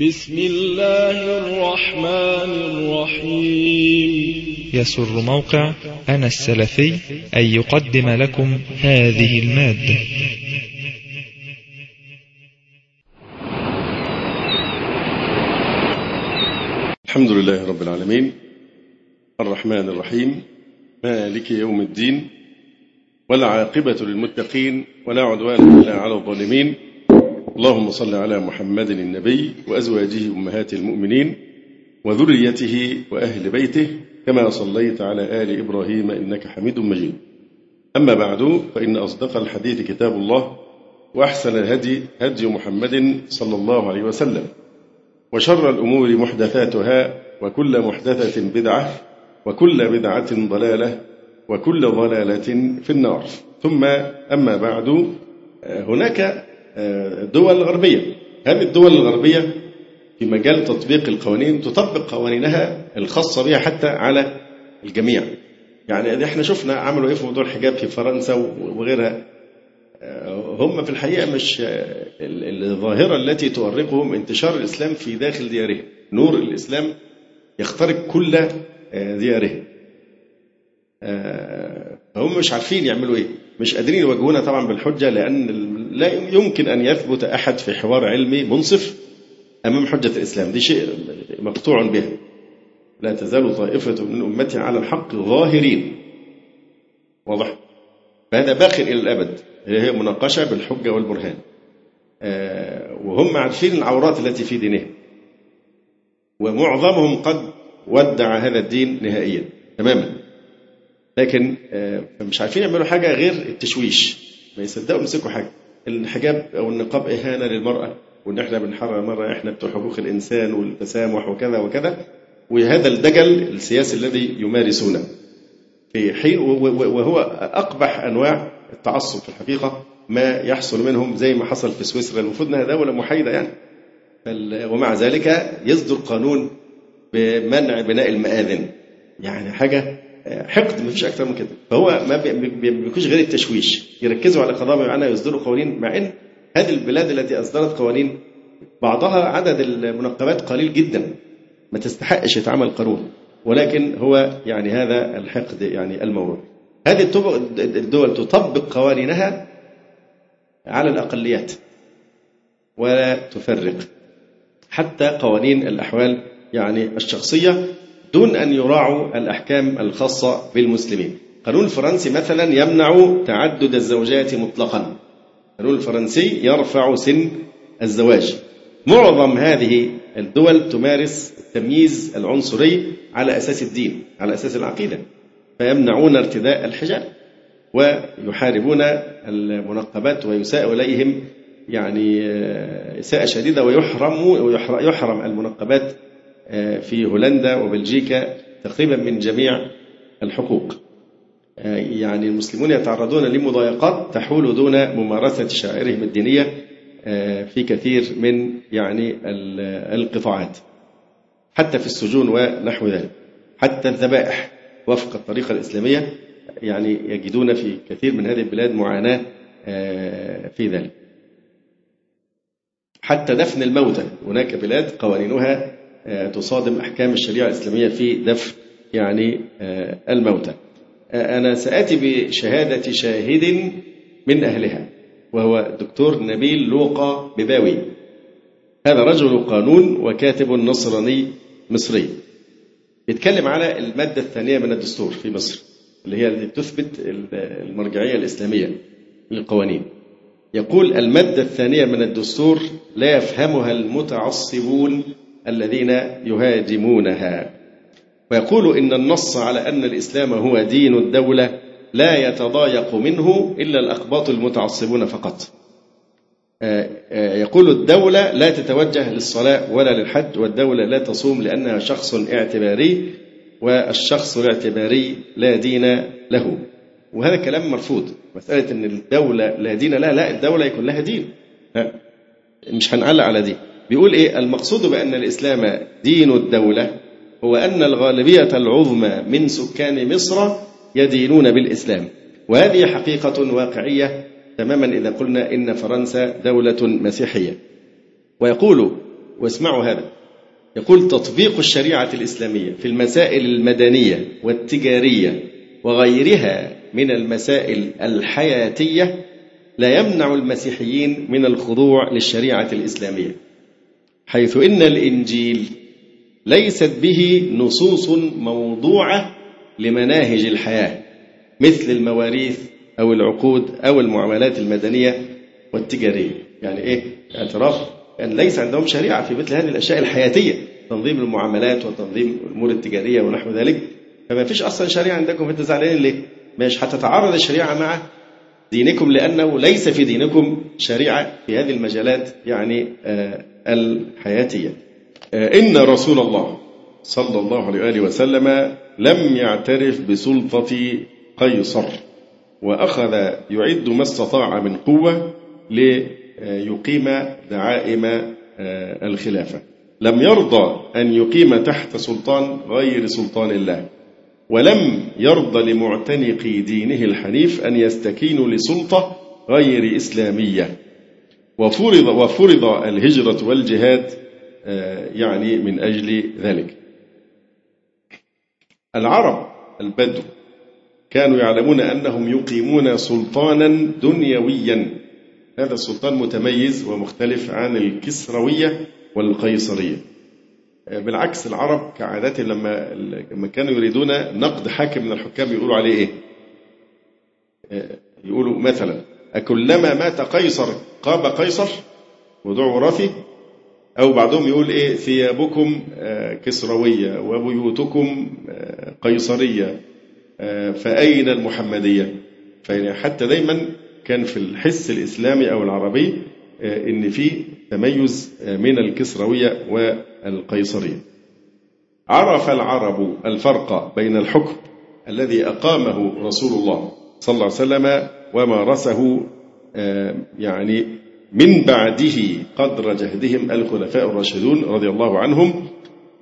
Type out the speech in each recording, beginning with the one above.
بسم الله الرحمن الرحيم. يسر موقع أنا السلفي أن يقدم لكم هذه المادة. الحمد لله رب العالمين. الرحمن الرحيم. مالك يوم الدين. والعاقبة للمتقين. ولا عدوان إلا على الظالمين. اللهم صل على محمد النبي وأزواجه أمهات المؤمنين وذريته وأهل بيته كما صليت على آل إبراهيم إنك حميد مجيد. أما بعد فإن أصدق الحديث كتاب الله وأحسن الهدي هدي محمد صلى الله عليه وسلم. وشر الأمور محدثاتها وكل محدثة بدعة وكل بدعة ضلالة وكل ضلالة في النار. ثم أما بعد هناك دول غربية. هذه الدول الغربية في مجال تطبيق القوانين تطبق قوانينها الخاصة بها حتى على الجميع. يعني إحنا شفنا عملوا إيه في موضوع الحجاب في فرنسا وغيرها هم في الحقيقة مش الظاهرة التي تؤرقهم انتشار الإسلام في داخل ديارهم. نور الإسلام يخترق كل ديارهم. فهم مش عارفين يعملوا إيه. مش قادرين يواجهونا طبعا بالحجة لأن لا يمكن أن يثبت أحد في حوار علمي منصف أمام حجة الإسلام. دي شيء مقطوع به لا تزال طائفة من أمتي على الحق ظاهرين. واضح؟ فهذا باق إلى الأبد. هي مناقشة بالحجة والبرهان. وهم عارفين العورات التي في دينهم. ومعظمهم قد ودع هذا الدين نهائيا تماما. لكن مش عارفين يعملوا حاجة غير التشويش. ما يصدقوا يمسكوا حاجة. الحجاب أو النقاب إهانة للمرأة وإن إحنا بنحرر المرأة إحنا بتوع حقوق الإنسان والتسامح وكذا وكذا وهذا الدجل السياسي الذي يمارسونه. في حين وهو أقبح أنواع التعصب في الحقيقة ما يحصل منهم زي ما حصل في سويسرا. المفروض إنها دولة محايدة يعني. ومع ذلك يصدر قانون بمنع بناء المآذن. يعني حاجة حقد ما فيش أكثر من كده. فهو ما بيكونش غير التشويش. يركزوا على قضايا معينه يصدروا قوانين مع إن هذه البلاد التي أصدرت قوانين بعضها عدد المنقبات قليل جدا. ما تستحقش يتعمل قانون. ولكن هو يعني هذا الحقد يعني الموروث. هذه الدول تطبق قوانينها على الأقليات. ولا تفرق. حتى قوانين الأحوال يعني الشخصية دون أن يراعوا الأحكام الخاصة بالمسلمين. القانون الفرنسي مثلا يمنع تعدد الزوجات مطلقا. القانون الفرنسي يرفع سن الزواج. معظم هذه الدول تمارس التمييز العنصري على أساس الدين على أساس العقيدة. فيمنعون ارتداء الحجاب ويحاربون المنقبات ويساء إليهم يعني إساءة شديدة ويحرم ويحرم المنقبات في هولندا وبلجيكا تقريبا من جميع الحقوق. يعني المسلمون يتعرضون لمضايقات تحول دون ممارسة شعائرهم الدينية في كثير من يعني القطاعات حتى في السجون ونحو ذلك. حتى الذبائح وفق الطريقة الإسلامية يعني يجدون في كثير من هذه البلاد معاناة في ذلك. حتى دفن الموتى هناك بلاد قوانينها تصادم أحكام الشريعة الإسلامية في دفن يعني الموتى. أنا سآتي بشهادة شاهد من أهلها وهو الدكتور نبيل لوقا بباوي هذا رجل قانون وكاتب نصراني مصري. يتكلم على المادة الثانية من الدستور في مصر اللي هي التي تثبت المرجعية الإسلامية للقوانين. يقول المادة الثانية من الدستور لا يفهمها المتعصبون الذين يهاجمونها. ويقول إن النص على أن الإسلام هو دين الدولة لا يتضايق منه إلا الأقباط المتعصبون فقط. يقول الدولة لا تتوجه للصلاة ولا للحج والدولة لا تصوم لأنها شخص اعتباري والشخص الاعتباري لا دين له. وهذا كلام مرفوض. مسألة أن الدولة لا دين لها لا الدولة يكون لها دين. مش هنعلق على دي بيقول إيه؟ المقصود بأن الإسلام دين الدولة هو أن الغالبية العظمى من سكان مصر يدينون بالإسلام وهذه حقيقة واقعية تماما إذا قلنا إن فرنسا دولة مسيحية. ويقول واسمعوا هذا يقول تطبيق الشريعة الإسلامية في المسائل المدنية والتجارية وغيرها من المسائل الحياتية لا يمنع المسيحيين من الخضوع للشريعة الإسلامية. حيث إن الإنجيل ليست به نصوص موضوعة لمناهج الحياة مثل المواريث أو العقود أو المعاملات المدنية والتجارية. يعني إيه؟ اعتراف أن ليس عندهم شريعة في مثل هذه الأشياء الحياتية تنظيم المعاملات وتنظيم الأمور التجارية ونحو ذلك. فما فيش أصلا شريعة عندكم فأنتوا زعلانين ليه؟ مش هتتعارض الشريعة مع دينكم لأنه ليس في دينكم شريعة في هذه المجالات يعني آه الحياتية. آه إن رسول الله صلى الله عليه وآله وسلم لم يعترف بسلطة قيصر وأخذ يعد ما استطاع من قوة ليقيم دعائم آه، الخلافة. لم يرضى أن يقيم تحت سلطان غير سلطان الله. ولم يرضى لمعتنقي دينه الحنيف أن يستكينوا لسلطة غير إسلامية. وفرض وفرض الهجرة والجهاد آه، يعني من أجل ذلك. العرب البدو كانوا يعلمون أنهم يقيمون سلطانا دنيويا. هذا السلطان متميز ومختلف عن الكسروية والقيصرية. بالعكس العرب كعادتهم لما لما كانوا يريدون نقد حاكم من الحكام يقولوا عليه إيه؟ يقولوا مثلا أكلما مات قيصر قاب قيصر موضوع وراثي أو بعضهم يقول إيه ثيابكم كسروية وبيوتكم قيصرية فأين المحمدية حتى دايما كان في الحس الإسلامي أو العربي إن في تميز من الكسروية والقيصرية. عرف العرب الفرق بين الحكم الذي أقامه رسول الله صلى الله عليه وسلم ومارسه يعني من بعده قدر جهدهم الخلفاء الراشدون رضي الله عنهم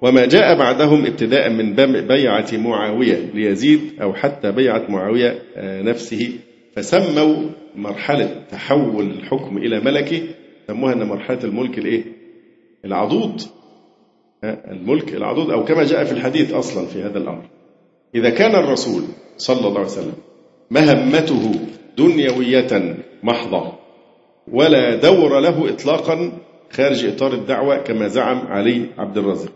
وما جاء بعدهم ابتداء من بيعة معاوية ليزيد أو حتى بيعة معاوية نفسه فسموا مرحلة تحول الحكم إلى ملكي سموها أن مرحلة الملك الإيه؟ العضوض الملك العضوض أو كما جاء في الحديث أصلا في هذا الأمر. إذا كان الرسول صلى الله عليه وسلم مهمته دنيوية محضة ولا دور له إطلاقا خارج إطار الدعوة كما زعم علي عبد الرازق.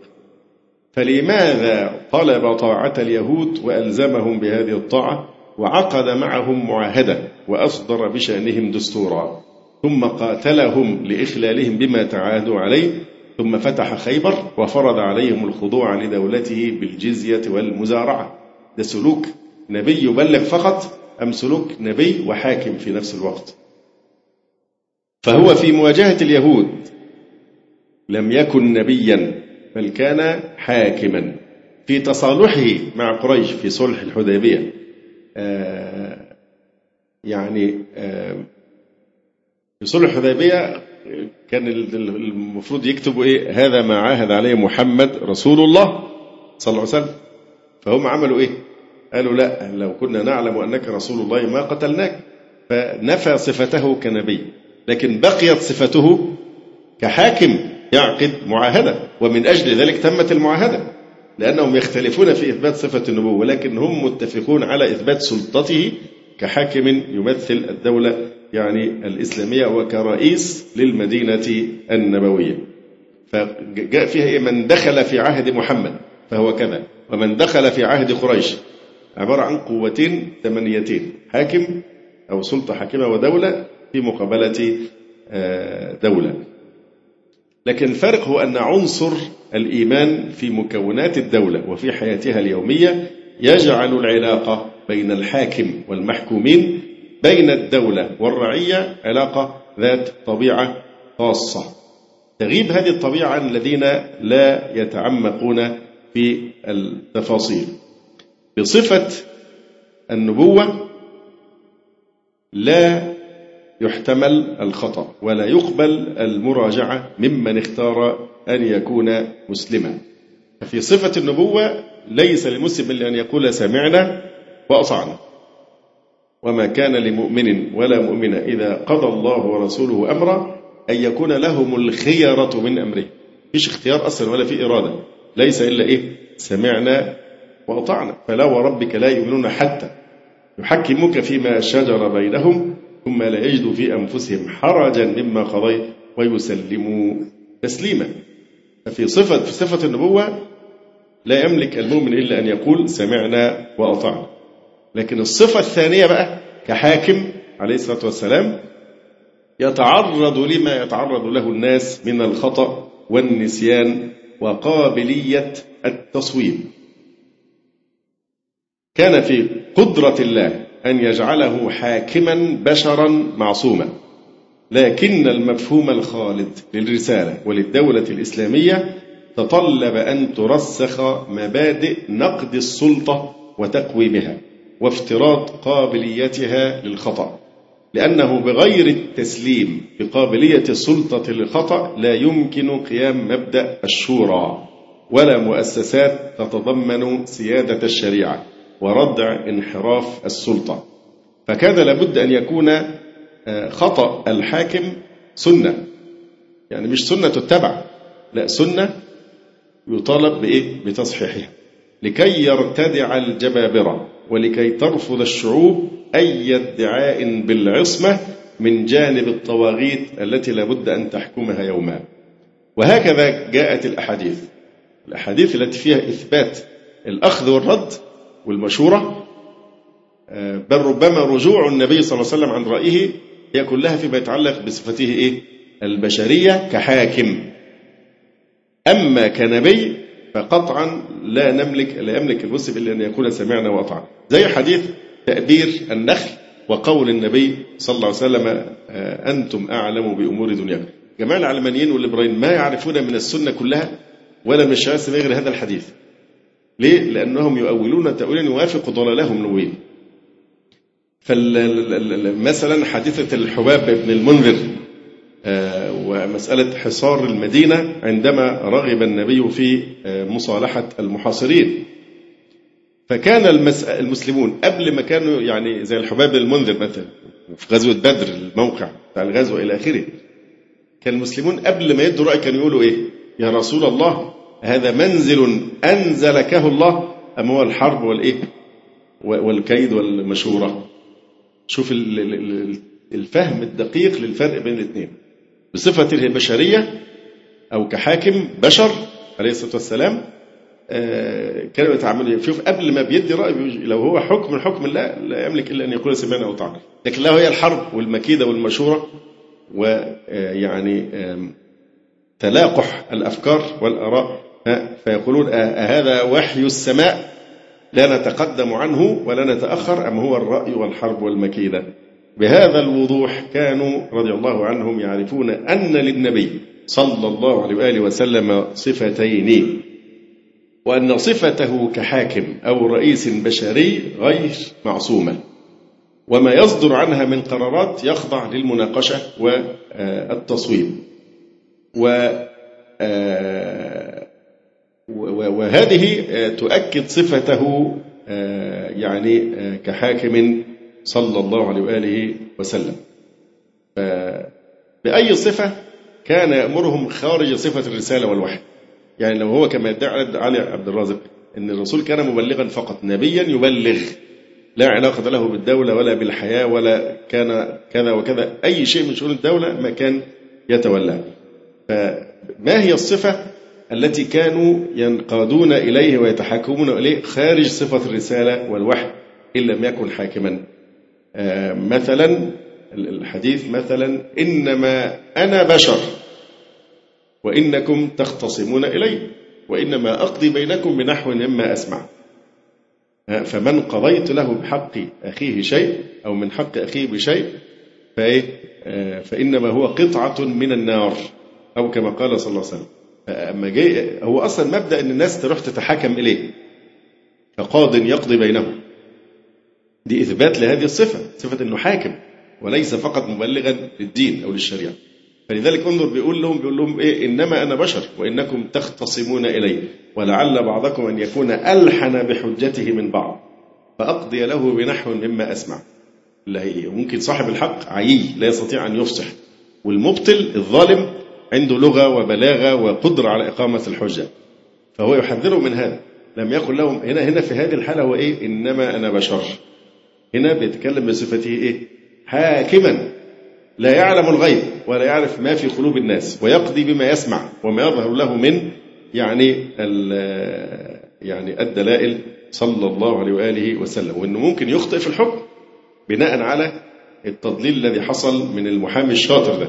فلماذا طلب طاعة اليهود وألزمهم بهذه الطاعة وعقد معهم معاهدة وأصدر بشأنهم دستورا؟ ثم قاتلهم لإخلالهم بما تعاهدوا عليه ثم فتح خيبر وفرض عليهم الخضوع لدولته بالجزية والمزارعة. ده سلوك نبي يبلغ فقط أم سلوك نبي وحاكم في نفس الوقت؟ فهو في مواجهة اليهود لم يكن نبيا بل كان حاكما في تصالحه مع قريش في صلح الحديبية. آه يعني آه في صلح الحديبية كان المفروض يكتبوا إيه؟ هذا ما عاهد عليه محمد رسول الله صلى الله عليه وسلم. فهم عملوا إيه؟ قالوا لا لو كنا نعلم أنك رسول الله ما قتلناك. فنفى صفته كنبي لكن بقيت صفته كحاكم يعقد معاهدة ومن أجل ذلك تمت المعاهدة. لأنهم يختلفون في إثبات صفة النبوة ولكن هم متفقون على إثبات سلطته كحاكم يمثل الدولة يعني الإسلامية وكرئيس للمدينة النبوية. فجاء فيها إيه؟ من دخل في عهد محمد فهو كذا. ومن دخل في عهد قريش عبارة عن قوتين ثمانيتين حاكم أو سلطة حاكمة ودولة في مقابلة دولة. لكن الفرق هو أن عنصر الإيمان في مكونات الدولة وفي حياتها اليومية يجعل العلاقة بين الحاكم والمحكومين بين الدولة والرعية علاقة ذات طبيعة خاصة. تغيب هذه الطبيعة الذين لا يتعمقون في التفاصيل. بصفة النبوة لا يحتمل الخطأ ولا يقبل المراجعة ممن اختار أن يكون مسلما. ففي صفة النبوة ليس للمسلم إلا أن يقول سمعنا وأطعنا. وما كان لمؤمن ولا مؤمنة إذا قضى الله ورسوله أمرا أن يكون لهم الخيرة من أمره. فيش اختيار أصلا ولا في إرادة. ليس إلا إيه؟ سمعنا وأطعنا. فلا وربك لا يؤمنون حتى يحكموك فيما شجر بينهم ثم لا يجدوا في أنفسهم حرجا مما قضيت ويسلموا تسليما. ففي صفة في صفة النبوة لا يملك المؤمن إلا أن يقول سمعنا وأطعنا. لكن الصفة الثانية بقى كحاكم عليه الصلاة والسلام يتعرض لما يتعرض له الناس من الخطأ والنسيان وقابلية التصويب. كان في قدرة الله أن يجعله حاكما بشرا معصوما لكن المفهوم الخالد للرسالة وللدولة الإسلامية تطلب أن ترسخ مبادئ نقد السلطة وتقويمها. وافتراض قابليتها للخطأ لأنه بغير التسليم بقابلية السلطة للخطأ لا يمكن قيام مبدأ الشورى ولا مؤسسات تتضمن سيادة الشريعة وردع انحراف السلطة. فكان لابد أن يكون آه، خطأ الحاكم سنة. يعني مش سنة تتبع لا سنة يطالب بإيه؟ بتصحيحها. لكي يرتدع الجبابرة. ولكي ترفض الشعوب أي ادعاء بالعصمة من جانب الطواغيت التي لابد أن تحكمها يوما. وهكذا جاءت الأحاديث. الأحاديث التي فيها إثبات الأخذ والرد والمشورة آه، بل ربما رجوع النبي صلى الله عليه وسلم عن رأيه هي كلها فيما يتعلق بصفته إيه؟ البشرية كحاكم. أما كنبي فقطعا لا نملك لا يملك المسلم إلا أن يكون سمعنا وأطعنا. زي حديث تأبير النخل وقول النبي صلى الله عليه وسلم آه، أنتم أعلم بأمور دنياكم. جماعة العلمانيين والليبراليين ما يعرفون من السنة كلها ولا من الشريعة غير هذا الحديث. ليه؟ لأنهم يؤولون تأويلا يوافق ضلالهم نوين فمثلا حادثة الحباب بن المنذر آه، ومسألة حصار المدينة عندما رغب النبي في آه، مصالحة المحاصرين. فكان المسلمون قبل ما كانوا يعني زي الحباب المنذر مثلا في غزوة بدر الموقع بتاع الغزوة إلى آخره كان المسلمون قبل ما يدوا رأي كانوا يقولوا إيه؟ يا رسول الله هذا منزل أنزلكه الله أم هو الحرب والإيه؟ والكيد والمشورة؟ شوف الفهم الدقيق للفرق بين الاثنين. بصفة البشرية أو كحاكم بشر عليه الصلاة والسلام آه، كانوا يتعاملوا شوف قبل ما بيدي رأي لو هو حكم حكم الله لا يملك إلا أن يقول سمعنا وأطعنا لكن لو هي الحرب والمكيدة والمشورة ويعني تلاقح الأفكار والآراء. فيقولون أهذا وحي السماء؟ لا نتقدم عنه ولا نتأخر أم هو الرأي والحرب والمكيدة؟ بهذا الوضوح كانوا رضي الله عنهم يعرفون أن للنبي صلى الله عليه وآله وسلم صفتين. وأن صفته كحاكم أو رئيس بشري غير معصومة. وما يصدر عنها من قرارات يخضع للمناقشة والتصويب. و وهذه تؤكد صفته يعني كحاكم صلى الله عليه وآله وسلم. بأي صفة كان يأمرهم خارج صفة الرسالة والوحي؟ يعني لو هو كما يدعي علي عبد الرازق أن الرسول كان مبلغا فقط نبيا يبلغ لا علاقة له بالدولة ولا بالحياة ولا كان كذا وكذا أي شيء من شؤون الدولة ما كان يتولاه فما هي الصفة التي كانوا ينقادون إليه ويتحكمون إليه خارج صفة الرسالة والوحي إن لم يكن حاكما؟ آه، مثلا الحديث مثلا إنما أنا بشر. وإنكم تختصمون إلي وإنما أقضي بينكم بنحو مما أسمع. فمن قضيت له بحق أخيه شيء أو من حق أخيه بشيء فإيه؟ آه، فإنما هو قطعة من النار أو كما قال صلى الله عليه وسلم. أما جاي هو أصلا مبدأ أن الناس تروح تتحاكم إليه كقاض يقضي بينهم. دي إثبات لهذه الصفة صفة أنه حاكم وليس فقط مبلغا للدين أو للشريعة. فلذلك انظر بيقول لهم بيقول لهم إيه؟ إنما أنا بشر وإنكم تختصمون إلي ولعل بعضكم أن يكون ألحن بحجته من بعض فأقضي له بنحو مما أسمع. ممكن صاحب الحق عيي لا يستطيع أن يفصح. والمبطل الظالم عنده لغة وبلاغة وقدرة على إقامة الحجة فهو يحذره من هذا. لم يقل لهم هنا هنا في هذه الحالة هو إيه؟ إنما أنا بشر. هنا بيتكلم بصفته إيه؟ حاكما. لا يعلم الغيب ولا يعرف ما في قلوب الناس ويقضي بما يسمع وما يظهر له من يعني يعني الدلائل صلى الله عليه وآله وسلم وإنه ممكن يخطئ في الحكم بناء على التضليل الذي حصل من المحامي الشاطر ده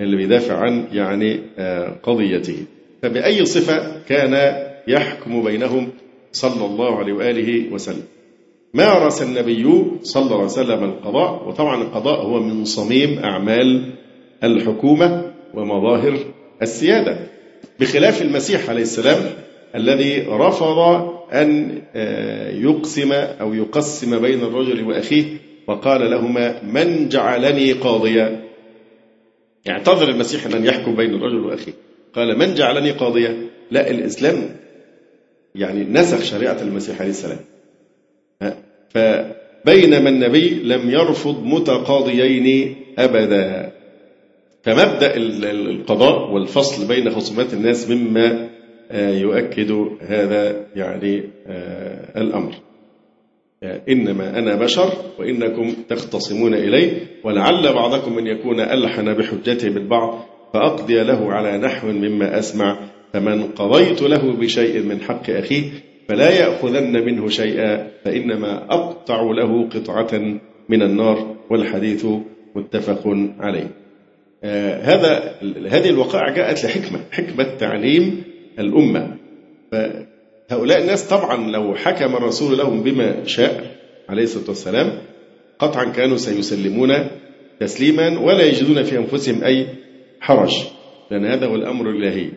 اللي بيدافع عن يعني آه، قضيته. فبأي صفة كان يحكم بينهم صلى الله عليه وآله وسلم؟ مارس النبي صلى الله عليه وسلم القضاء؟ وطبعا القضاء هو من صميم أعمال الحكومة ومظاهر السيادة بخلاف المسيح عليه السلام الذي رفض أن آه، يقسم أو يقسم بين الرجل وأخيه وقال لهما من جعلني قاضيا. اعتذر المسيح أن يحكم بين الرجل وأخيه. قال من جعلني قاضيا؟ لا الإسلام يعني نسخ شريعة المسيح عليه السلام. فبينما النبي لم يرفض متقاضيين أبدا. فمبدأ القضاء والفصل بين خصومات الناس مما آه، يؤكد هذا يعني آه، الأمر. إنما أنا بشر وإنكم تختصمون إلي ولعل بعضكم أن يكون ألحن بحجته بالبعض فأقضي له على نحو مما أسمع فمن قضيت له بشيء من حق أخيه فلا يأخذن منه شيئا فإنما أقطع له قطعة من النار والحديث متفق عليه. آه هذا هذه الوقائع جاءت لحكمة حكمة تعليم الأمة. فهؤلاء الناس طبعا لو حكم الرسول لهم بما شاء عليه الصلاة والسلام قطعا كانوا سيسلمون تسليما ولا يجدون في أنفسهم أي حرج. لأن هذا هو الأمر الإلهي.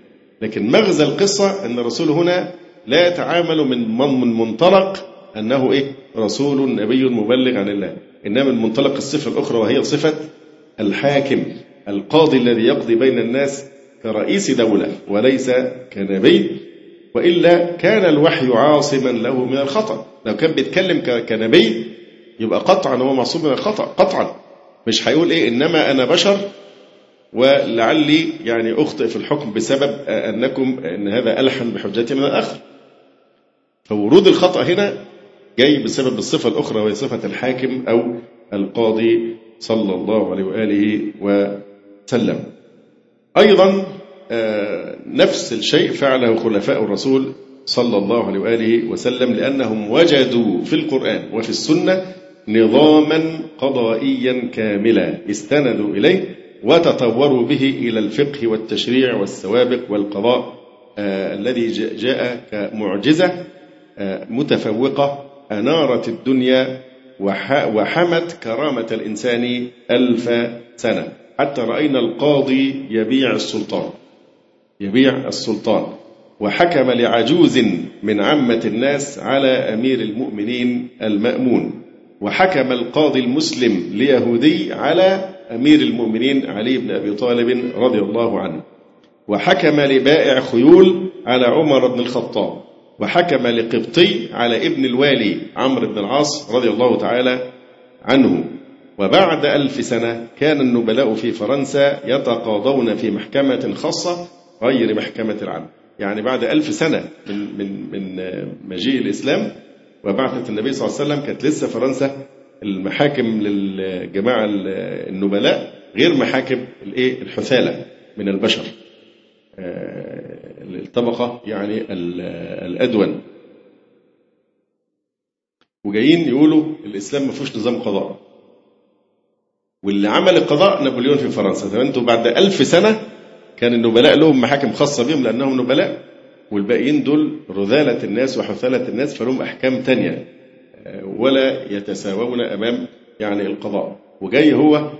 لكن مغزى القصة أن الرسول هنا لا يتعامل من من منطلق أنه إيه؟ رسول نبي مبلغ عن الله. إنما من منطلق الصفة الأخرى وهي صفة الحاكم القاضي الذي يقضي بين الناس كرئيس دولة وليس كنبي وإلا كان الوحي عاصما له من الخطأ. لو كان بيتكلم كنبي يبقى قطعا هو معصوم من الخطأ قطعا. مش هيقول إيه؟ إنما أنا بشر ولعلي يعني أخطئ في الحكم بسبب أنكم أن هذا ألحن بحجتي من الآخر. فورود الخطأ هنا جاي بسبب الصفة الأخرى وهي صفة الحاكم أو القاضي صلى الله عليه وآله وسلم. أيضا آه، نفس الشيء فعله خلفاء الرسول صلى الله عليه وآله وسلم لأنهم وجدوا في القرآن وفي السنة نظاما قضائيا كاملا استندوا إليه وتطوروا به إلى الفقه والتشريع والسوابق والقضاء آه الذي جاء كمعجزة. متفوقة أنارت الدنيا وحمت كرامة الإنسان ألف سنة. حتى رأينا القاضي يبيع السلطان يبيع السلطان. وحكم لعجوز من عامة الناس على أمير المؤمنين المأمون. وحكم القاضي المسلم ليهودي على أمير المؤمنين علي بن أبي طالب رضي الله عنه. وحكم لبائع خيول على عمر بن الخطاب. وحكم لقبطي على ابن الوالي عمرو بن العاص رضي الله تعالى عنه. وبعد ألف سنة كان النبلاء في فرنسا يتقاضون في محكمة خاصة غير محكمة العام يعني بعد ألف سنة من, من, من مجيء الإسلام وبعثة النبي صلى الله عليه وسلم كانت لسه فرنسا المحاكم للجماعة النبلاء غير محاكم الإيه؟ الحثالة من البشر. آه، الطبقة يعني الأدون. وجايين يقولوا الإسلام ما فيهوش نظام قضاء. واللي عمل القضاء نابليون في فرنسا. طب أنتوا بعد ألف سنة كان النبلاء لهم محاكم خاصة بهم لأنهم نبلاء. والباقيين دول رذالة الناس وحثالة الناس فلهم أحكام تانية ولا يتساوون أمام يعني القضاء. وجاي هو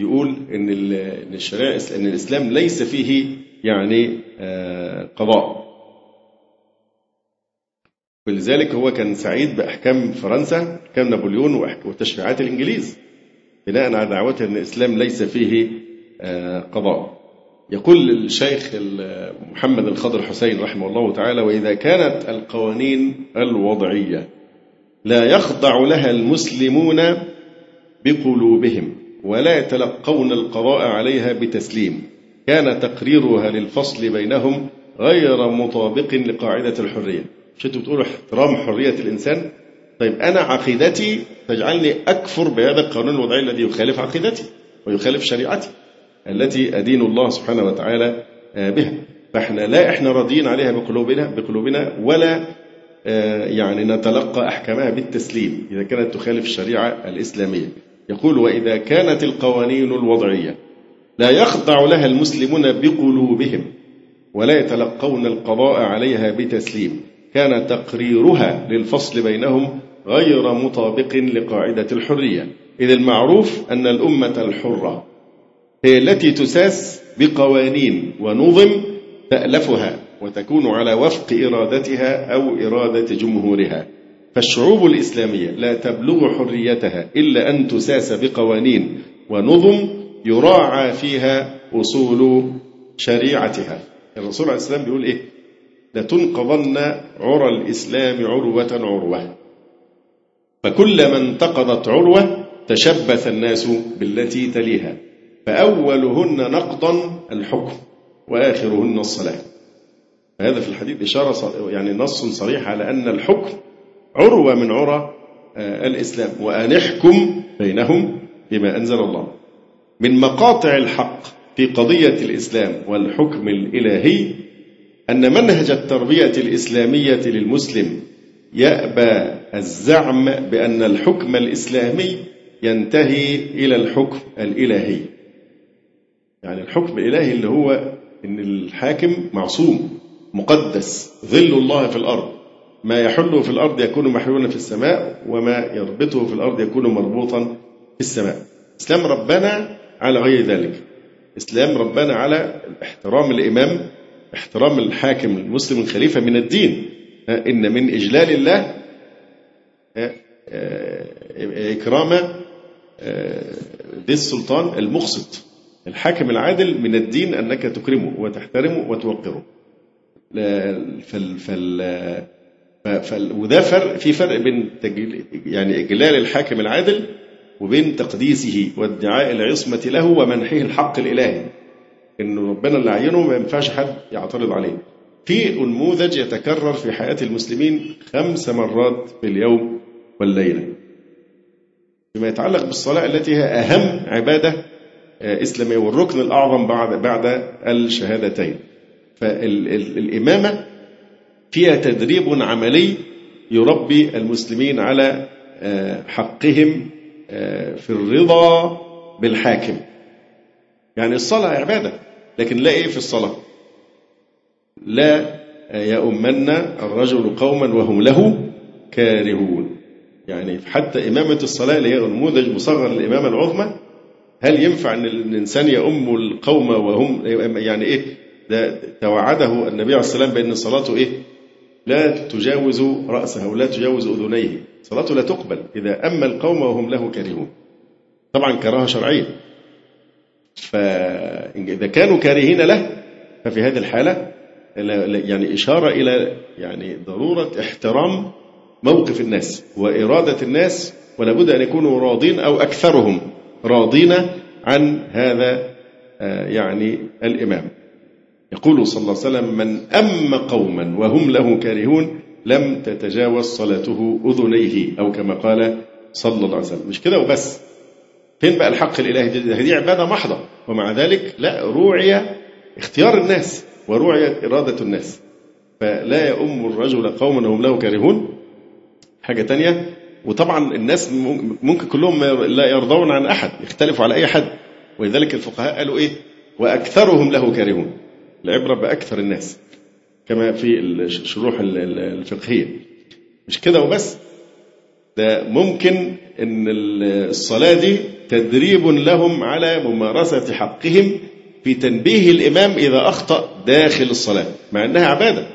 يقول إن إن الشريعة إن الإسلام ليس فيه يعني آه، قضاء. ولذلك هو كان سعيد بأحكام فرنسا أحكام نابليون وتشريعات الإنجليز بناء على دعوته أن الإسلام ليس فيه آه، قضاء. يقول الشيخ محمد الخضر حسين رحمه الله تعالى وإذا كانت القوانين الوضعية لا يخضع لها المسلمون بقلوبهم ولا يتلقون القضاء عليها بتسليم كان تقريرها للفصل بينهم غير مطابق لقاعدة الحرية. مش أنتوا بتقولوا احترام حرية الإنسان؟ طيب أنا عقيدتي تجعلني أكفر بهذا القانون الوضعي الذي يخالف عقيدتي ويخالف شريعتي التي أدين الله سبحانه وتعالى آه، بها. فإحنا لا إحنا راضيين عليها بقلوبنا بقلوبنا ولا آه، يعني نتلقى أحكامها بالتسليم إذا كانت تخالف الشريعة الإسلامية. يقول وإذا كانت القوانين الوضعية لا يخضع لها المسلمون بقلوبهم ولا يتلقون القضاء عليها بتسليم. كان تقريرها للفصل بينهم غير مطابق لقاعدة الحرية. إذ المعروف أن الأمة الحرة هي التي تساس بقوانين ونظم تألفها وتكون على وفق إرادتها أو إرادة جمهورها. فالشعوب الإسلامية لا تبلغ حريتها إلا أن تساس بقوانين ونظم يراعى فيها أصول شريعتها. الرسول عليه السلام بيقول إيه؟ لتنقضن عرى الإسلام عروة عروة. فكلما انتقضت عروة تشبث الناس بالتي تليها. فأولهن نقضا الحكم وآخرهن الصلاة. هذا في الحديث إشارة يعني نص صريح على أن الحكم عروة من عرى آه، الإسلام. وأن احكم بينهم بما أنزل الله. من مقاطع الحق في قضية الإسلام والحكم الإلهي أن منهج التربية الإسلامية للمسلم يأبى الزعم بأن الحكم الإسلامي ينتهي إلى الحكم الإلهي. يعني الحكم الإلهي اللي هو إن الحاكم معصوم مقدس ظل الله في الأرض. ما يحله في الأرض يكون محلولا في السماء وما يربطه في الأرض يكون مربوطا في السماء. إسلام ربنا على غير ذلك. إسلام ربنا على احترام الإمام احترام الحاكم المسلم الخليفة من الدين. إن من إجلال الله إكرام ذي السلطان المقسط. الحاكم العادل من الدين أنك تكرمه وتحترمه وتوقره. فال فال فال وده فرق في فرق بين يعني إجلال الحاكم العادل وبين تقديسه وادعاء العصمة له ومنحه الحق الإلهي. إنه ربنا اللي عينه ما ينفعش حد يعترض عليه. في نموذج يتكرر في حياة المسلمين خمس مرات في اليوم والليلة. فيما يتعلق بالصلاة التي هي أهم عبادة إسلامية والركن الأعظم بعد بعد الشهادتين. فالإمامة فيها تدريب عملي يربي المسلمين على آه، حقهم آه، في الرضا بالحاكم. يعني الصلاة عبادة لكن لا إيه في الصلاة؟ لا يؤمن الرجل قوما وهم له كارهون. يعني حتى إمامة الصلاة اللي هي نموذج مصغر للإمامة العظمى هل ينفع إن الإنسان يؤم القوم وهم يعني إيه؟ ده توعده النبي عليه السلام بأن صلاته إيه؟ لا تجاوز رأسه ولا تجاوز أذنيه، صلاته لا تقبل إذا أما القوم وهم له كارهون. طبعا كراهة شرعية. فاذا كانوا كارهين له ففي هذه الحالة يعني إشارة إلى يعني ضرورة احترام موقف الناس وإرادة الناس ولا بد أن يكونوا راضين أو أكثرهم راضين عن هذا آه، يعني الإمام يقول صلى الله عليه وسلم من أم قوما وهم له كارهون لم تتجاوز صلاته أذنيه أو كما قال صلى الله عليه وسلم. مش كده وبس. فين بقى الحق الإلهي؟ دي عبادة محضة. ومع ذلك لا روعي اختيار الناس وروعي إرادة الناس. فلا يؤم الرجل قوما وهم له كارهون. حاجة تانية. وطبعا الناس ممكن كلهم لا يرضون عن أحد يختلفوا على أي حد. ولذلك الفقهاء قالوا إيه؟ وأكثرهم له كارهون. العبرة بأكثر الناس. كما في الشروح الفقهية مش كده وبس ده ممكن إن الصلاة دي تدريب لهم على ممارسة حقهم في تنبيه الإمام إذا أخطأ داخل الصلاة مع إنها عبادة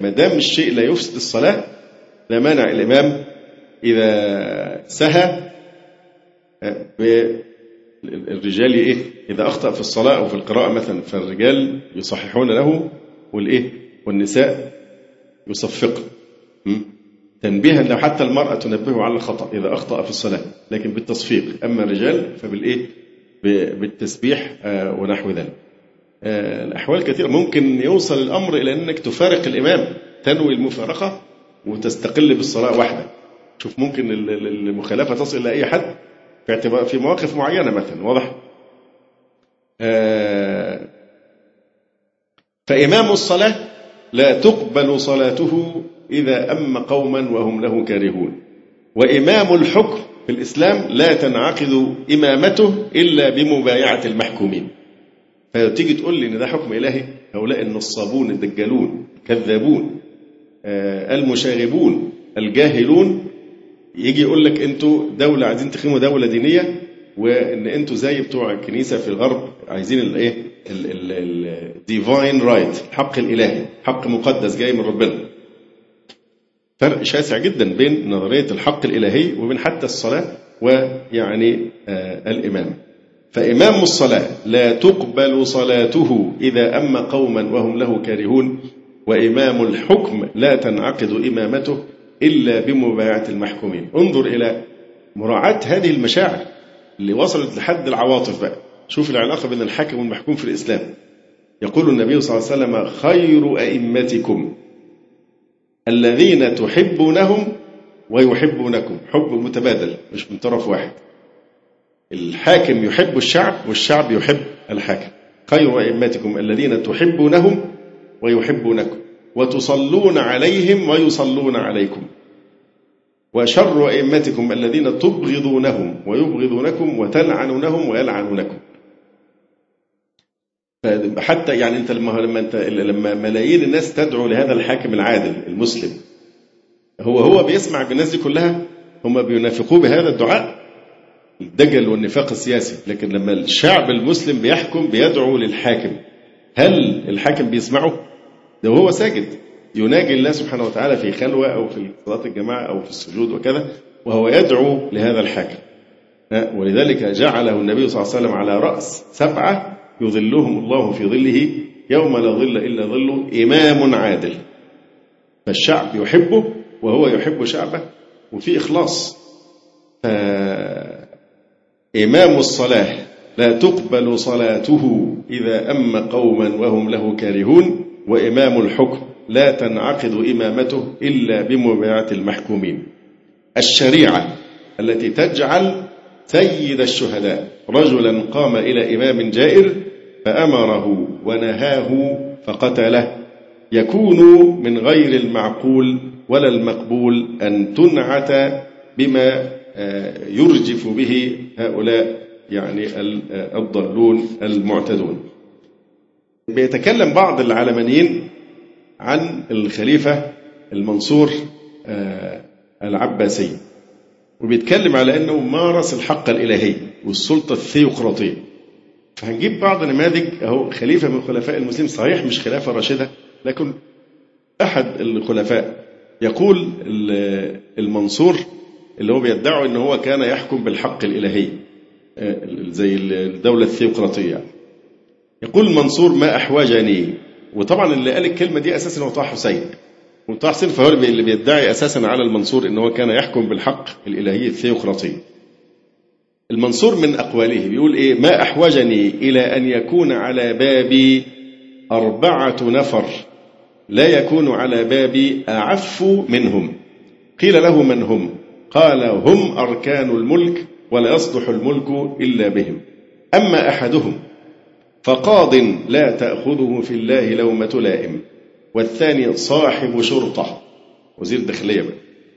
ما دام الشيء لا يفسد الصلاة لا مانع الإمام إذا سهى الرجال إيه؟ إذا أخطأ في الصلاة أو في القراءة مثلا فالرجال يصححون له والإيه؟ والنساء يصفقن تنبيها لو حتى المرأة تنبهه على الخطأ إذا أخطأ في الصلاة لكن بالتصفيق. أما الرجال فبالإيه؟ بالتسبيح آه، ونحو ذلك. آه، الأحوال كثيرة. ممكن يوصل الأمر إلى أنك تفارق الإمام تنوي المفارقة وتستقل بالصلاة وحدك. شوف ممكن المخالفة تصل إلى أي حد في اعتبار في مواقف معينة مثلا واضح؟ آه، فإمام الصلاة لا تقبل صلاته إذا أم قوما وهم له كارهون. وإمام الحكم في الإسلام لا تنعقد إمامته إلا بمبايعة المحكومين. فتيجي تقول لي إن ده حكم إلهي؟ هؤلاء النصابون الدجالون الكذابون آه، المشاغبون الجاهلون. يجي يقول لك أنتوا دولة عايزين تقيموا دولة دينية وإن أنتوا زي بتوع الكنيسة في الغرب عايزين الإيه؟ ال divine right الحق الالهي حق مقدس جاي من ربنا. فرق شاسع جدا بين نظرية الحق الإلهي وبين حتى الصلاة ويعني آه الإمام. فإمام الصلاة لا تقبل صلاته إذا أم قوما وهم له كارهون وإمام الحكم لا تنعقد إمامته إلا بمبايعة المحكومين. انظر إلى مراعاة هذه المشاعر اللي وصلت لحد العواطف بقى. شوف العلاقة بين الحاكم والمحكوم في الإسلام. يقول النبي صلى الله عليه وسلم خير أئمتكم الذين تحبونهم ويحبونكم. حب متبادل مش من طرف واحد. الحاكم يحب الشعب والشعب يحب الحاكم. خير أئمتكم الذين تحبونهم ويحبونكم وتصلون عليهم ويصلون عليكم وشر أئمتكم الذين تبغضونهم ويبغضونكم وتلعنونهم ويلعنونكم. حتى يعني انت لما لما انت لما ملايين الناس تدعو لهذا الحاكم العادل المسلم. هو هو بيسمع بالناس دي كلها هم بينافقوه بهذا الدعاء. الدجل والنفاق السياسي. لكن لما الشعب المسلم بيحكم بيدعو للحاكم هل الحاكم بيسمعه؟ ده وهو ساجد. يناجي الله سبحانه وتعالى في خلوة أو في صلاة الجماعة أو في السجود وكذا وهو يدعو لهذا الحاكم. ولذلك جعله النبي صلى الله عليه وسلم على رأس سبعة يظلهم الله في ظله يوم لا ظل إلا ظله إمام عادل. فالشعب يحبه وهو يحب شعبه وفي إخلاص. إمام الصلاة لا تقبل صلاته إذا أم قوما وهم له كارهون وإمام الحكم لا تنعقد إمامته إلا بمبايعة المحكومين. الشريعة التي تجعل سيد الشهداء رجلا قام إلى إمام جائر فأمره ونهاه فقتله. يكون من غير المعقول ولا المقبول أن تنعت بما آه، يرجف به هؤلاء يعني آه، الضالون المعتدون. بيتكلم بعض العلمانيين عن الخليفة المنصور آه، العباسي. وبيتكلم على أنه مارس الحق الإلهي. والسلطة الثيوقراطية. فهنجيب بعض نماذج أهو خليفة من خلفاء المسلمين. صحيح مش خلافة راشدة لكن أحد الخلفاء يقول المنصور اللي هو بيدعوا إن هو كان يحكم بالحق الإلهي آه، زي الدولة الثيوقراطية. يقول منصور ما أحوجني. وطبعا اللي قال الكلمة دي أساسا هو طه حسين. وطه حسين فهو اللي بيدعي أساسا على المنصور إن هو كان يحكم بالحق الإلهي الثيوقراطي. المنصور من أقواله بيقول إيه؟ ما أحوجني إلى أن يكون على بابي أربعة نفر لا يكون على بابي أعف منهم. قيل له من هم؟ قال هم أركان الملك ولا يصلح الملك إلا بهم. أما أحدهم فقاض لا تأخذه في الله لومة لائم والثاني صاحب شرطة. وزير الداخلية بقى.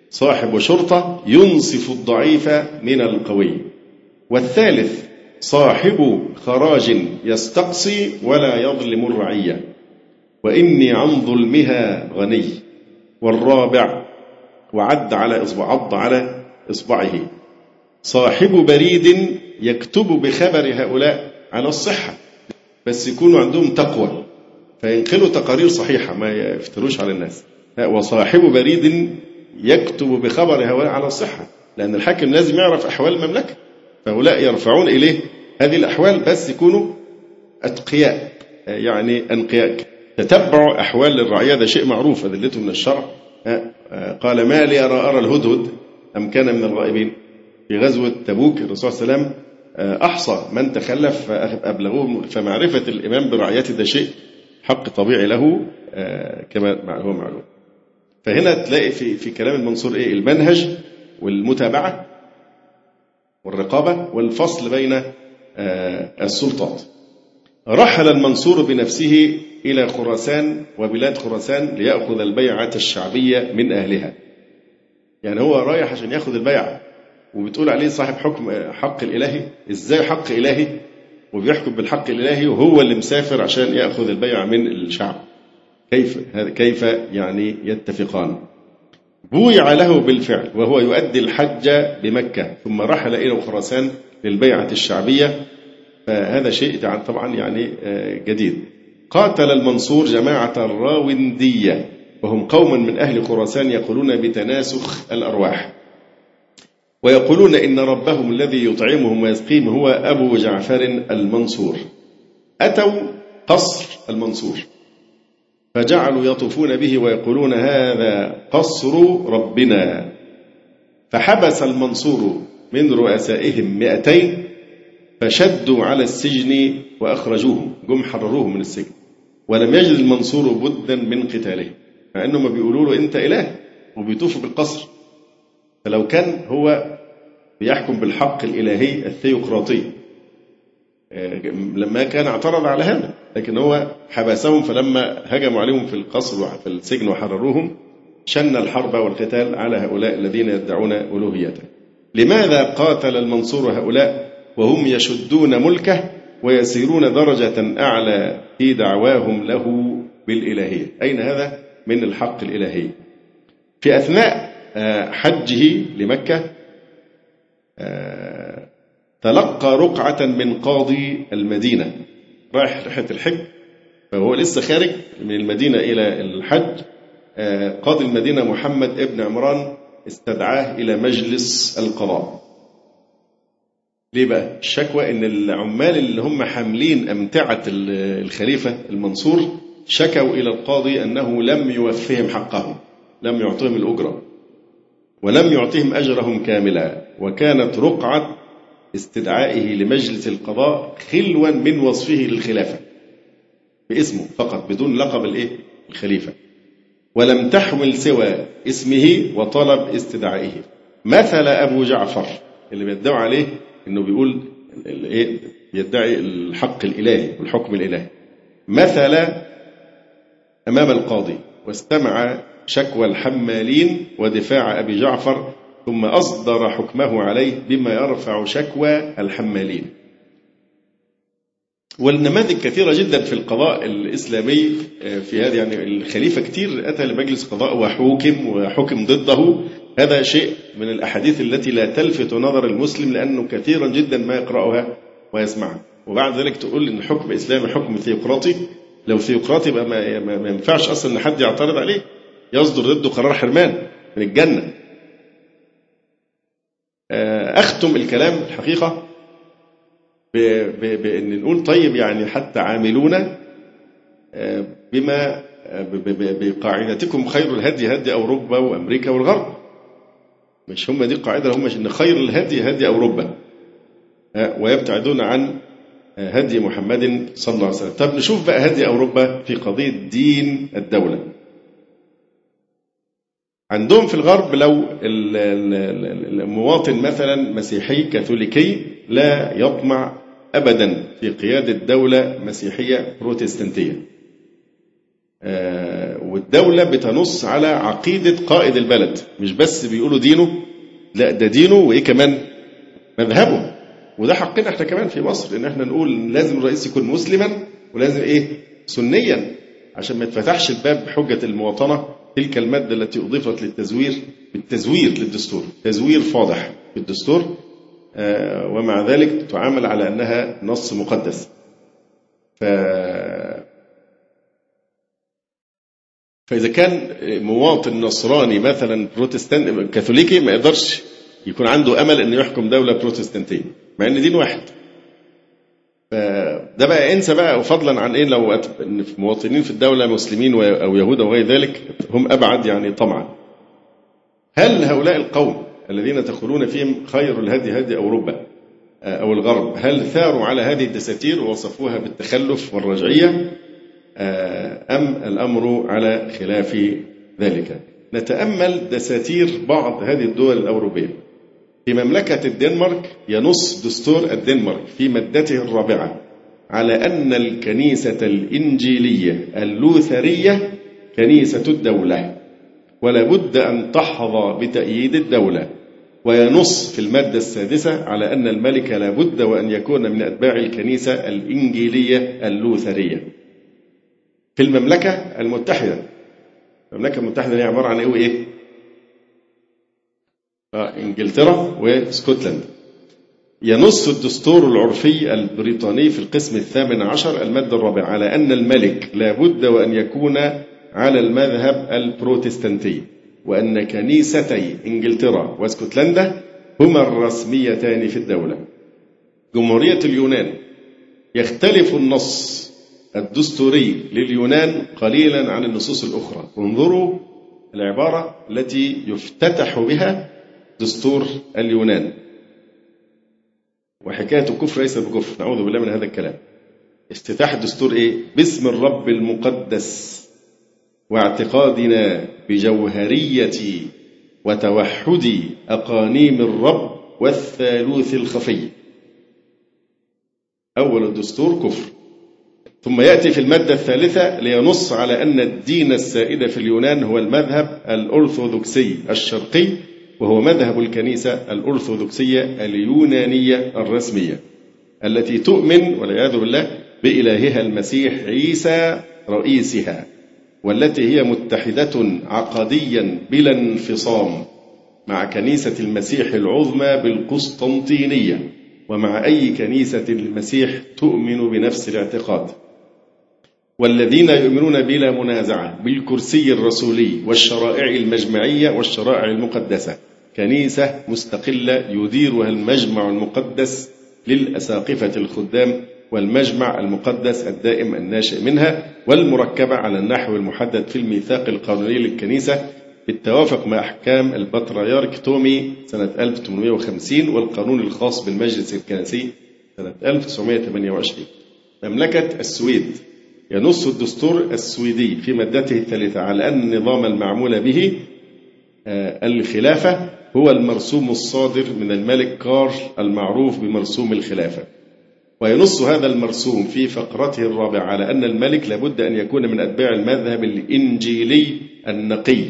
صاحب شرطة ينصف الضعيف من القوي. والثالث صاحب خراج يستقصي ولا يظلم الرعية. وإني عن ظلمها غني. والرابع وعد على إصبع عض على إصبعه. صاحب بريد يكتب بخبر هؤلاء على الصحة. بس يكونوا عندهم تقوى. فينقلوا تقارير صحيحة ما يفتروش على الناس. وصاحب بريد يكتب بخبر هؤلاء على الصحة. لأن الحاكم لازم يعرف أحوال المملكة. فهؤلاء يرفعون إليه هذه الأحوال بس يكونوا أتقياء يعني أنقياء. تتبع أحوال الرعية هذا شيء معروف أدلته من الشرع. قال ما لي أرى أرى الهدهد أم كان من الغائبين. في غزوة تبوك الرسول صلى الله عليه وسلم أحصى من تخلف فأبلغوهم فمعرفة الإمام برعيته ده شيء حق طبيعي له كما هو معلوم. فهنا تلاقي في في كلام المنصور إيه؟ المنهج والمتابعة. والرقابة والفصل بين السلطات. رحل المنصور بنفسه إلى خراسان وبلاد خراسان ليأخذ البيعة الشعبية من أهلها. يعني هو رايح عشان يأخذ البيعة وبتقول عليه صاحب حكم حق الإلهي. إزاي حق إلهي؟ وبيحكم بالحق الإلهي وهو اللي مسافر عشان يأخذ البيعة من الشعب. كيف كيف يعني يتفقان؟ بويع له بالفعل وهو يؤدي الحج بمكة ثم رحل إلى خراسان للبيعة الشعبية فهذا شيء طبعا يعني جديد. قاتل المنصور جماعة الراوندية وهم قوم من أهل خراسان يقولون بتناسخ الأرواح. ويقولون إن ربهم الذي يطعمهم ويسقيهم هو أبو جعفر المنصور. أتوا قصر المنصور. فجعلوا يطوفون به ويقولون هذا قصر ربنا. فحبس المنصور من رؤسائهم مئتين فشدوا على السجن وأخرجوهم جم حرروهم من السجن. ولم يجد المنصور بدا من قتالهم مع أنهم بيقولوا له أنت إله وبيطوفوا بالقصر. فلو كان هو بيحكم بالحق الإلهي الثيوقراطي لما كان اعترض على هذا لكن هو حبسهم فلما هجموا عليهم في القصر وفي السجن وحرروهم شن الحرب والقتال على هؤلاء الذين يدعون ألوهيته لماذا قاتل المنصور هؤلاء وهم يشدون ملكه ويسيرون درجة أعلى في دعواهم له بالإلهية؟ أين هذا؟ من الحق الإلهي. في أثناء حجه لمكة تلقى رقعة من قاضي المدينة رايح رحلة الحج فهو لسه خارج من المدينة إلى الحج قاضي المدينة محمد ابن عمران استدعاه إلى مجلس القضاء ليه بقى؟ الشكوى إن العمال اللي هم حاملين أمتعة الخليفة المنصور شكوا إلى القاضي أنه لم يوفهم حقهم، لم يعطيهم الأجرة. ولم يعطيهم أجرهم كاملا، وكانت رقعة استدعائه لمجلس القضاء خلوا من وصفه للخلافة. باسمه فقط بدون لقب الإيه؟ الخليفة. ولم تحمل سوى اسمه وطلب استدعائه. مثل أبو جعفر اللي بيدعوا عليه إنه بيقول إيه يدعي الحق الإلهي والحكم الإلهي مثل أمام القاضي واستمع شكوى الحمالين ودفاع أبي جعفر ثم أصدر حكمه عليه بما يرفع شكوى الحمالين. والنماذج كثيرة جدا في القضاء الإسلامي في هذه يعني الخليفة كتير أتى لمجلس قضاء وحوكم وحكم ضده. هذا شيء من الأحاديث التي لا تلفت نظر المسلم لأنه كثيرا جدا ما يقرأها ويسمعها. وبعد ذلك تقول إن حكم إسلامي حكم ثيوقراطي لو ثيوقراطي يبقى ما, ما ينفعش أصلا إن حد يعترض عليه يصدر ضده قرار حرمان من الجنة. أختم الكلام الحقيقة بأن نقول طيب يعني حتى عاملونا بما بقاعدتكم خير الهدي هدي أوروبا وأمريكا والغرب. مش هم دي القاعدة هم إن خير الهدي هدي أوروبا. ويبتعدون عن هدي محمد صلى الله عليه وسلم. طب نشوف بقى هدي أوروبا في قضية دين الدولة. عندهم في الغرب لو المواطن مثلا مسيحي كاثوليكي لا يطمع ابدا في قيادة دولة مسيحية بروتستانتية. والدولة بتنص على عقيدة قائد البلد، مش بس بيقولوا دينه لا ده دينه وإيه كمان؟ مذهبه. وده حقنا إحنا كمان في مصر إن إحنا نقول لازم الرئيس يكون مسلما ولازم إيه؟ سنيا عشان ما يتفتحش الباب بحجه المواطنة تلك المادة التي أضيفت للتزوير بالتزوير للدستور. تزوير فاضح في الدستور ومع ذلك تعامل على أنها نص مقدس. ف فإذا كان مواطن نصراني مثلا بروتستانت كاثوليكي ما يقدرش يكون عنده أمل أنه يحكم دولة بروتستانتية مع أن دين واحد. ده بقى انسى بقى وفضلا عن إيه لو إن مواطنين في الدولة مسلمين أو يهود أو غير ذلك هم أبعد يعني طمعا. هل هؤلاء القوم الذين تقولون فيهم خير الهدي هدي أوروبا أو الغرب هل ثاروا على هذه الدساتير ووصفوها بالتخلف والرجعية أم الأمر على خلاف ذلك نتأمل دساتير بعض هذه الدول الأوروبية في مملكة الدنمارك ينص دستور الدنمارك في مادته الرابعة على أن الكنيسة الإنجيلية اللوثرية كنيسة الدولة ولا بد أن تحظى بتأييد الدولة. وينص في المادة السادسة على أن الملك لا بد وأن يكون من أتباع الكنيسة الإنجيلية اللوثرية. في المملكة المتحدة المملكة المتحدة هي عبارة عن إيه آه إنجلترا واسكتلندا ينص الدستور العرفي البريطاني في القسم الثامن عشر المادة الرابعة على أن الملك لا بد وأن يكون على المذهب البروتستانتي وأن كنيستي إنجلترا واسكتلندا هما الرسميتان في الدولة. جمهورية اليونان. يختلف النص الدستوري لليونان قليلا عن النصوص الأخرى. انظروا العبارة التي يفتتح بها دستور اليونان. وحكاية الكفر ليس بكفر. نعوذ بالله من هذا الكلام. افتتاح الدستور إيه؟ باسم الرب المقدس واعتقادنا بجوهرية وتوحد أقانيم الرب والثالوث الخفي. أول الدستور كفر. ثم يأتي في المادة الثالثة لينص على أن الدين السائد في اليونان هو المذهب الأرثوذكسي الشرقي. وهو مذهب الكنيسة الأرثوذكسية اليونانية الرسمية التي تؤمن والعياذ بالله بإلهها المسيح عيسى رئيسها والتي هي متحدة عقديا بلا انفصام مع كنيسة المسيح العظمى بالقسطنطينية ومع أي كنيسة المسيح تؤمن بنفس الاعتقاد. والذين يؤمنون بلا منازعة بالكرسي الرسولي والشرائع المجمعية والشرائع المقدسة. كنيسة مستقلة يديرها المجمع المقدس للأساقفة الخدام والمجمع المقدس الدائم الناشئ منها والمركبة على النحو المحدد في الميثاق القانوني للكنيسة بالتوافق مع أحكام البطريرك تومي سنة 1850 والقانون الخاص بالمجلس الكنسي سنة 1928 مملكة السويد. ينص الدستور السويدي في مادته الثالثة على أن النظام المعمول به آه، الخلافة هو المرسوم الصادر من الملك كارل المعروف بمرسوم الخلافة. وينص هذا المرسوم في فقرته الرابعة على أن الملك لابد أن يكون من أتباع المذهب الإنجيلي النقي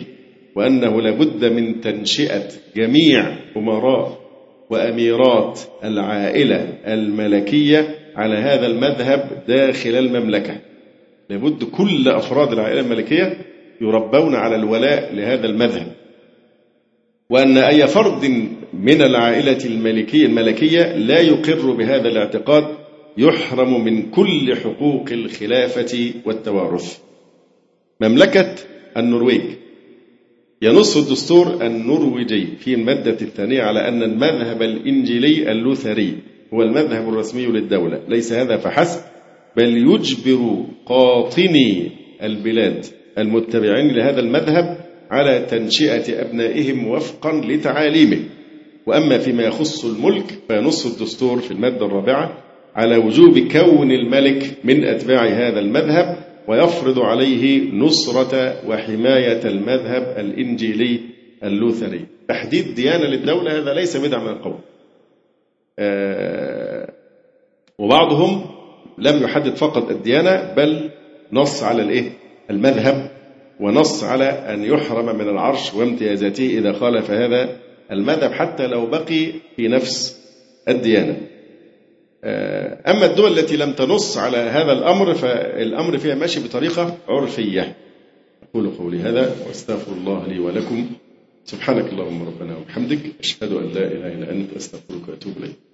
وأنه لابد من تنشئة جميع أمراء وأميرات العائلة الملكية على هذا المذهب داخل المملكة. لابد كل أفراد العائلة الملكية يربون على الولاء لهذا المذهب. وأن أي فرد من العائلة الملكية الملكية لا يقر بهذا الاعتقاد يحرم من كل حقوق الخلافة والتوارث. مملكة النرويج ينص الدستور النرويجي في المادة الثانية على أن المذهب الإنجيلي اللوثري هو المذهب الرسمي للدولة، ليس هذا فحسب بل يجبر قاطني البلاد المتبعين لهذا المذهب على تنشئة أبنائهم وفقا لتعاليمه. وأما فيما يخص الملك فينص الدستور في المادة الرابعة على وجوب كون الملك من أتباع هذا المذهب ويفرض عليه نصرة وحماية المذهب الإنجيلي اللوثري. تحديد ديانة للدولة هذا ليس بدعة من القول. آه وبعضهم لم يحدد فقط الديانة بل نص على الإيه؟ المذهب ونص على أن يحرم من العرش وامتيازاته إذا خالف هذا المذهب حتى لو بقي في نفس الديانة. آه، أما الدول التي لم تنص على هذا الأمر فالأمر فيها ماشي بطريقة عرفية. أقول قولي هذا وأستغفر الله لي ولكم. سبحانك اللهم ربنا وبحمدك. أشهد أن لا إله إلا أنت أستغفرك وأتوب إليك.